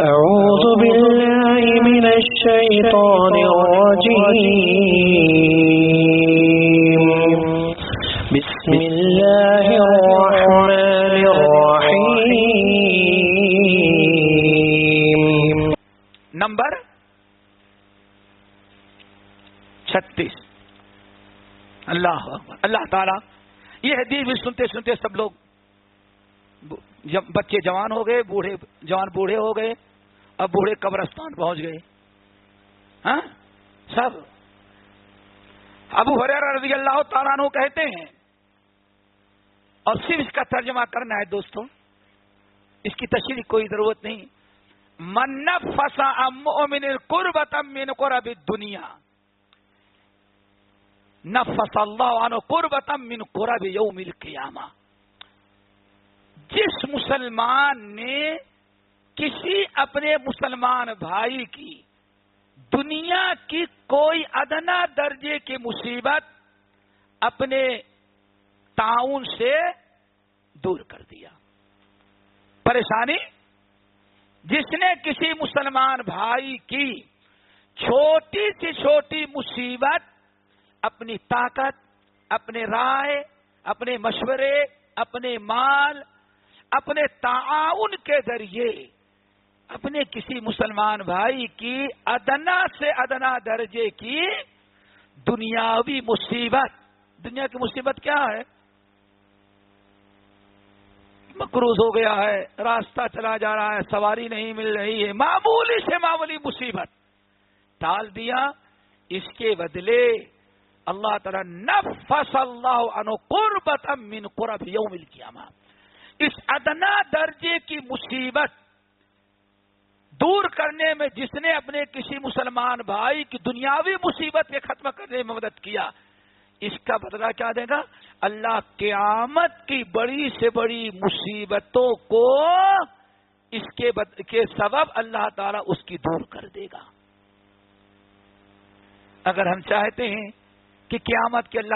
أعوذ بالله من الشيطان الرجيم. بسم الله الرحمن الرحيم. نمبر چھتیس. اللہ اکبر. اللہ تعالیٰ، یہ حدیث بھی سنتے سنتے سب لوگ بچے جوان ہو گئے، بوڑھے جوان بوڑھے ہو گئے، اب بوڑھے قبرستان پہنچ گئے۔ ہاں؟ سب۔ ابو حریر رضی اللہ تعالیٰ عنہ کہتے ہیں، اور صرف اس کا ترجمہ کرنا ہے دوستوں، اس کی تشریح کوئی ضرورت نہیں۔ من فسا امن قربت من قرب دنیا نفس اللہ عنہ قربت من قرب یوم القیامہ۔ جس مسلمان نے کسی اپنے مسلمان بھائی کی دنیا کی کوئی ادنا درجے کی مصیبت اپنے تعاون سے دور کر دیا۔ پریشانی؟ جس نے کسی مسلمان بھائی کی چھوٹی سی چھوٹی مصیبت اپنی طاقت، اپنے رائے، اپنے مشورے، اپنے مال اپنے تعاون کے ذریعے اپنے کسی مسلمان بھائی کی ادنا سے ادنا درجے کی دنیاوی مصیبت، دنیا کی مصیبت کیا ہے؟ مقروض ہو گیا ہے، راستہ چلا جا رہا ہے، سواری نہیں مل رہی ہے، معمولی سے معمولی مصیبت۔ ٹال دیا، اس کے بدلے اللہ تعالیٰ نفس اللہ عنہ قربت من قرب یوم القیامہ۔ اس ادنا درجے کی مصیبت دور کرنے میں جس نے اپنے کسی مسلمان بھائی کی دنیاوی مصیبت کے ختم کرنے میں مدد کیا، اس کا بدلہ کیا دے گا؟ اللہ قیامت کی بڑی سے بڑی مصیبتوں کو اس کے بد... کے سبب اللہ تعالیٰ اس کی دور کر دے گا۔ اگر ہم چاہتے ہیں کہ قیامت کے اللہ